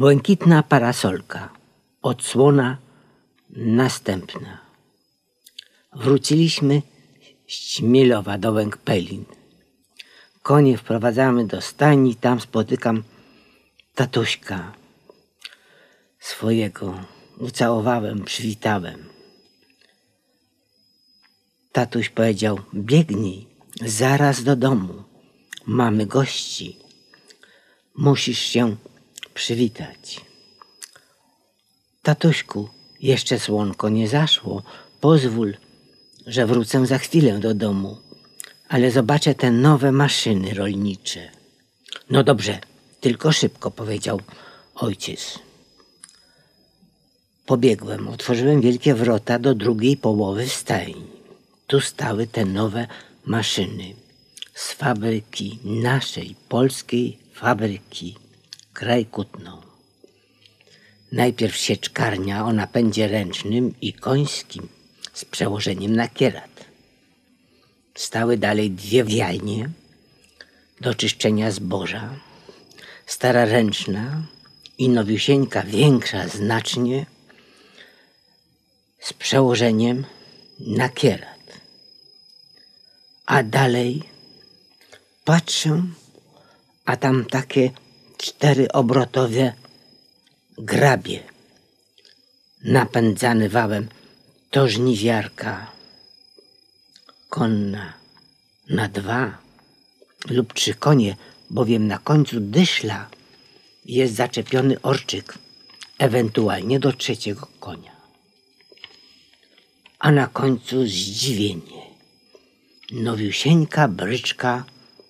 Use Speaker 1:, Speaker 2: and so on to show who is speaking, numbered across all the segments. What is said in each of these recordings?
Speaker 1: Błękitna parasolka. Odsłona następna. Wróciliśmy z do Łękpelin. Konie wprowadzamy do stajni, tam spotykam tatuśka swojego. Ucałowałem, przywitałem. Tatuś powiedział, biegnij zaraz do domu. Mamy gości. Musisz się przywitać. Tatuśku, jeszcze słonko nie zaszło. Pozwól, że wrócę za chwilę do domu, ale zobaczę te nowe maszyny rolnicze. No dobrze, tylko szybko, powiedział ojciec. Pobiegłem, otworzyłem wielkie wrota do drugiej połowy stajni. Tu stały te nowe maszyny z fabryki, naszej polskiej fabryki, kraj Kutno. Najpierw sieczkarnia o napędzie ręcznym i końskim z przełożeniem na kierat. Stały dalej dwie wiajnie do czyszczenia zboża, stara ręczna i nowiusieńka większa znacznie z przełożeniem na kierat. A dalej patrzę, a tam takie cztery obrotowe grabie napędzany wałem to żniwiarka konna na dwa lub trzy konie, bowiem na końcu dyszla jest zaczepiony orczyk, ewentualnie do trzeciego konia. A na końcu zdziwienie. Nowiusieńka bryczka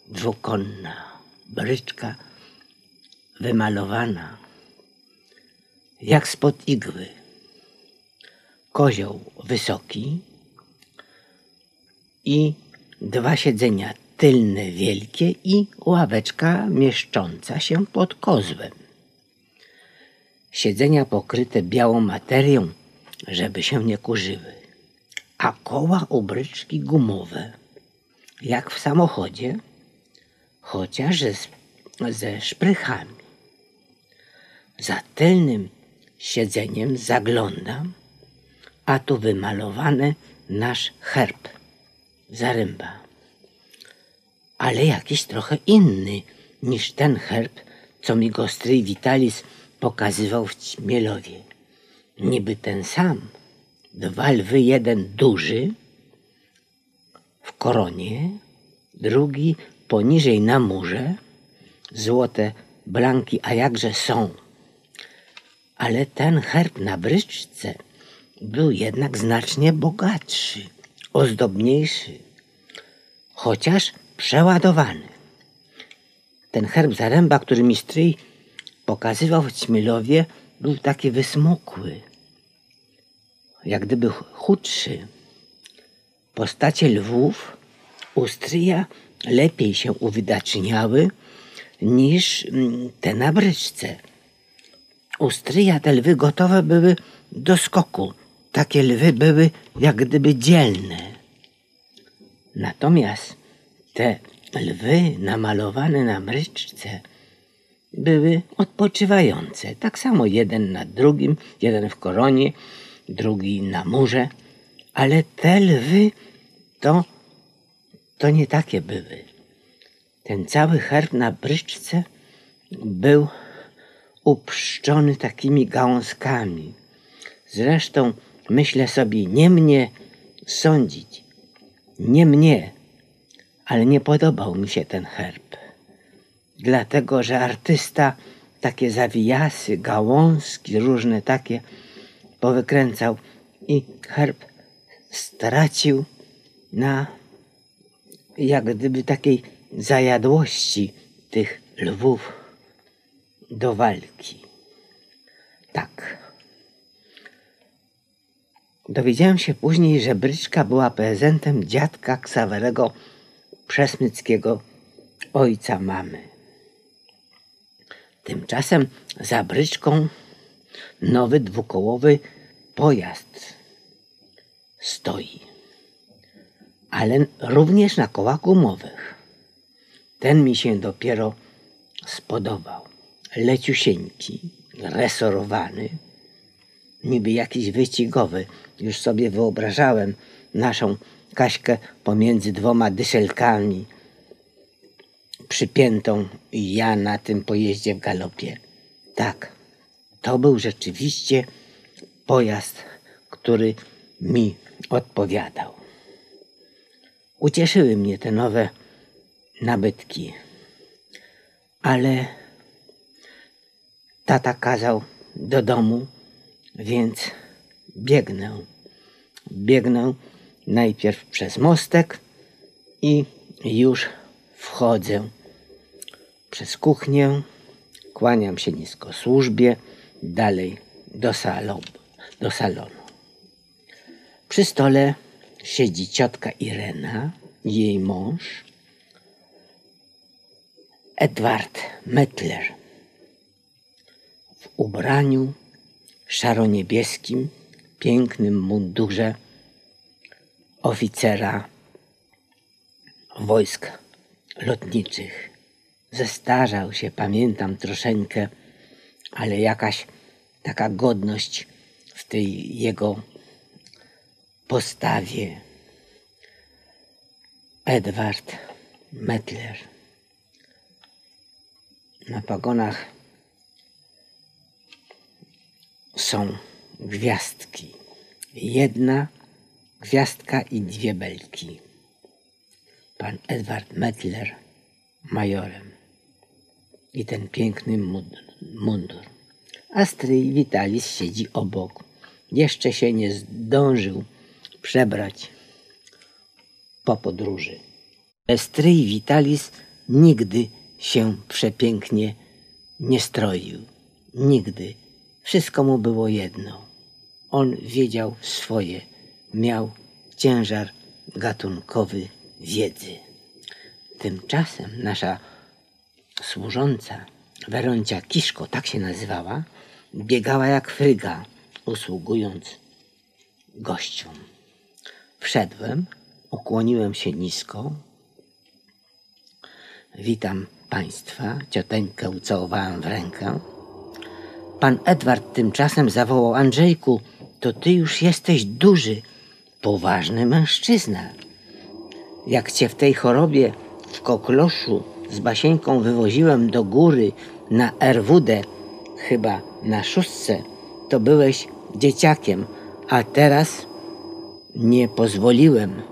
Speaker 1: dwukonna, bryczka wymalowana jak spod igły. Kozioł wysoki i dwa siedzenia tylne wielkie i ławeczka mieszcząca się pod kozłem. Siedzenia pokryte białą materią, żeby się nie kurzyły, a koła ubryczki gumowe, jak w samochodzie, chociaż ze, ze szprychami. Za tylnym siedzeniem zaglądam, a tu wymalowany nasz herb, zaręba. Ale jakiś trochę inny niż ten herb, co mi go stryj Witalis pokazywał w Ćmielowie. Niby ten sam, dwa lwy, jeden duży w koronie, drugi poniżej na murze, złote blanki, a jakże są ale ten herb na bryczce był jednak znacznie bogatszy, ozdobniejszy, chociaż przeładowany. Ten herb zaręba, który mi stryj pokazywał w Ćmielowie, był taki wysmukły, jak gdyby chudszy. Postacie lwów u stryja lepiej się uwidaczniały niż mm, te na bryczce. U stryja te lwy gotowe były do skoku. Takie lwy były jak gdyby dzielne. Natomiast te lwy namalowane na mryczce były odpoczywające. Tak samo jeden na drugim, jeden w koronie, drugi na murze. Ale te lwy to, to nie takie były. Ten cały herb na bryczce był uprzczony takimi gałązkami. Zresztą myślę sobie, nie mnie sądzić, nie mnie, ale nie podobał mi się ten herb. Dlatego, że artysta takie zawijasy, gałązki, różne takie powykręcał i herb stracił na jak gdyby takiej zajadłości tych lwów do walki. Tak. Dowiedziałem się później, że bryczka była prezentem dziadka Ksawerego Przesmyckiego, ojca mamy. Tymczasem za bryczką nowy dwukołowy pojazd stoi, ale również na kołach gumowych. Ten mi się dopiero spodobał leciusieńki, resorowany, niby jakiś wyścigowy. Już sobie wyobrażałem naszą Kaśkę pomiędzy dwoma dyszelkami przypiętą i ja na tym pojeździe w galopie. Tak, to był rzeczywiście pojazd, który mi odpowiadał. Ucieszyły mnie te nowe nabytki, ale tata kazał do domu, więc biegnę. Biegnę najpierw przez mostek i już wchodzę przez kuchnię, kłaniam się nisko służbie, dalej do salonu. Do salonu. Przy stole siedzi ciotka Irena, jej mąż, Edward Mettler ubraniu szaroniebieskim, pięknym mundurze oficera wojsk lotniczych. Zestarzał się, pamiętam troszeczkę, ale jakaś taka godność w tej jego postawie. Edward Mettler. Na pagonach są gwiazdki. Jedna gwiazdka i dwie belki. Pan Edward Mettler majorem i ten piękny mundur. A stryj Vitalis siedzi obok. Jeszcze się nie zdążył przebrać po podróży. Stryj Vitalis nigdy się przepięknie nie stroił. Nigdy. Wszystko mu było jedno. On wiedział swoje. Miał ciężar gatunkowy wiedzy. Tymczasem nasza służąca, Weroncia Kiszko, tak się nazywała, biegała jak fryga, usługując gościom. Wszedłem, ukłoniłem się nisko. Witam Państwa, cioteńkę ucałowałem w rękę. Pan Edward tymczasem zawołał Andrzejku, to ty już jesteś duży, poważny mężczyzna. Jak cię w tej chorobie w kokloszu z Basieńką wywoziłem do góry na Erwudę, chyba na szóstce, to byłeś dzieciakiem, a teraz nie pozwoliłem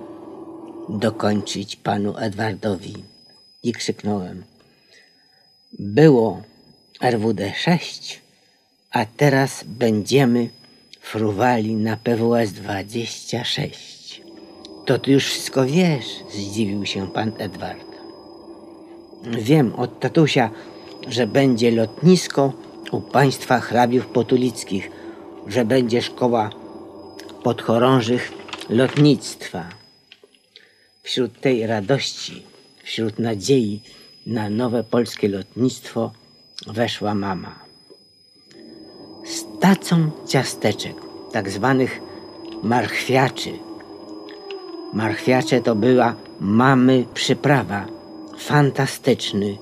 Speaker 1: dokończyć panu Edwardowi i krzyknąłem. Było RWD 6, a teraz będziemy fruwali na PWS 26. To ty już wszystko wiesz, zdziwił się pan Edward. Wiem od tatusia, że będzie lotnisko u państwa hrabiów potulickich, że będzie szkoła podchorążych lotnictwa. Wśród tej radości, wśród nadziei na nowe polskie lotnictwo weszła mama. Tacą ciasteczek, tak zwanych marchwiaczy. Marchwiacze to była mamy przyprawa. Fantastyczny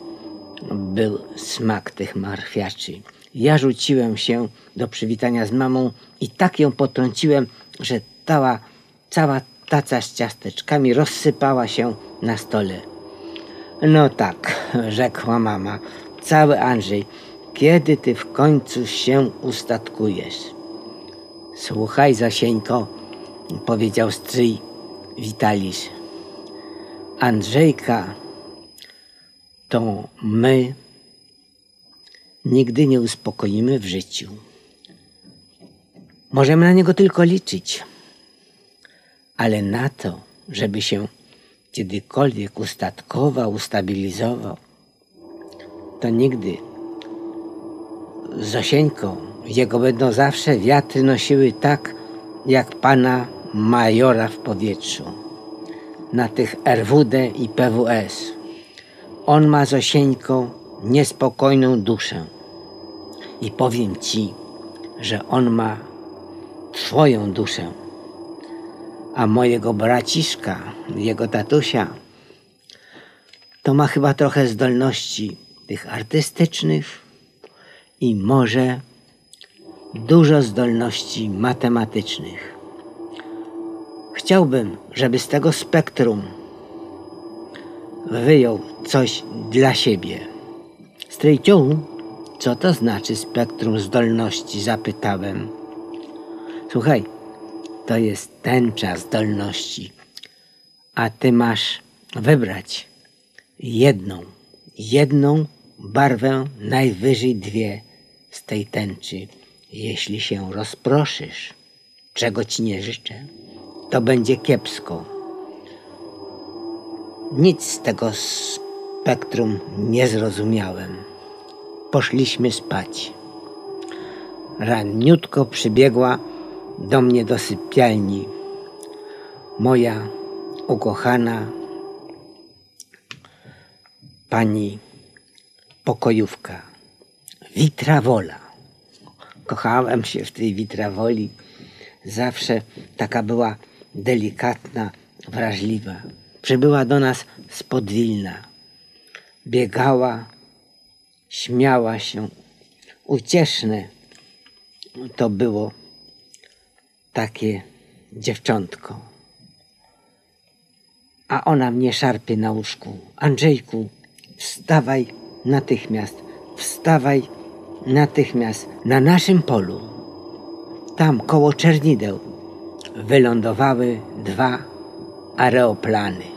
Speaker 1: był smak tych marchwiaczy. Ja rzuciłem się do przywitania z mamą i tak ją potrąciłem, że cała, cała taca z ciasteczkami rozsypała się na stole. No tak, rzekła mama, cały Andrzej, kiedy ty w końcu się ustatkujesz? Słuchaj, Zasieńko, powiedział stryj Witalisz. Andrzejka to my nigdy nie uspokoimy w życiu. Możemy na niego tylko liczyć, ale na to, żeby się kiedykolwiek ustatkował, ustabilizował, to nigdy. Zosieńką jego będą zawsze wiatry nosiły tak, jak pana majora w powietrzu. Na tych RWD i PWS. On ma Zosieńką niespokojną duszę. I powiem ci, że on ma twoją duszę. A mojego braciszka, jego tatusia, to ma chyba trochę zdolności tych artystycznych i może dużo zdolności matematycznych. Chciałbym, żeby z tego spektrum wyjął coś dla siebie. Stryjciu, co to znaczy spektrum zdolności? Zapytałem. Słuchaj, to jest tęcza zdolności, a ty masz wybrać jedną, jedną barwę, najwyżej dwie z tej tęczy. Jeśli się rozproszysz, czego ci nie życzę, to będzie kiepsko. Nic z tego spektrum nie zrozumiałem. Poszliśmy spać. Raniutko przybiegła do mnie do sypialni moja ukochana pani pokojówka, Witrawola. Kochałem się w tej Witrawoli. Zawsze taka była delikatna, wrażliwa. Przybyła do nas z Podwilna. Biegała, śmiała się. Ucieszne to było takie dziewczątko. A ona mnie szarpie na łóżku. Andrzejku, wstawaj natychmiast, wstawaj natychmiast na naszym polu. Tam koło Czernideł wylądowały dwa aeroplany.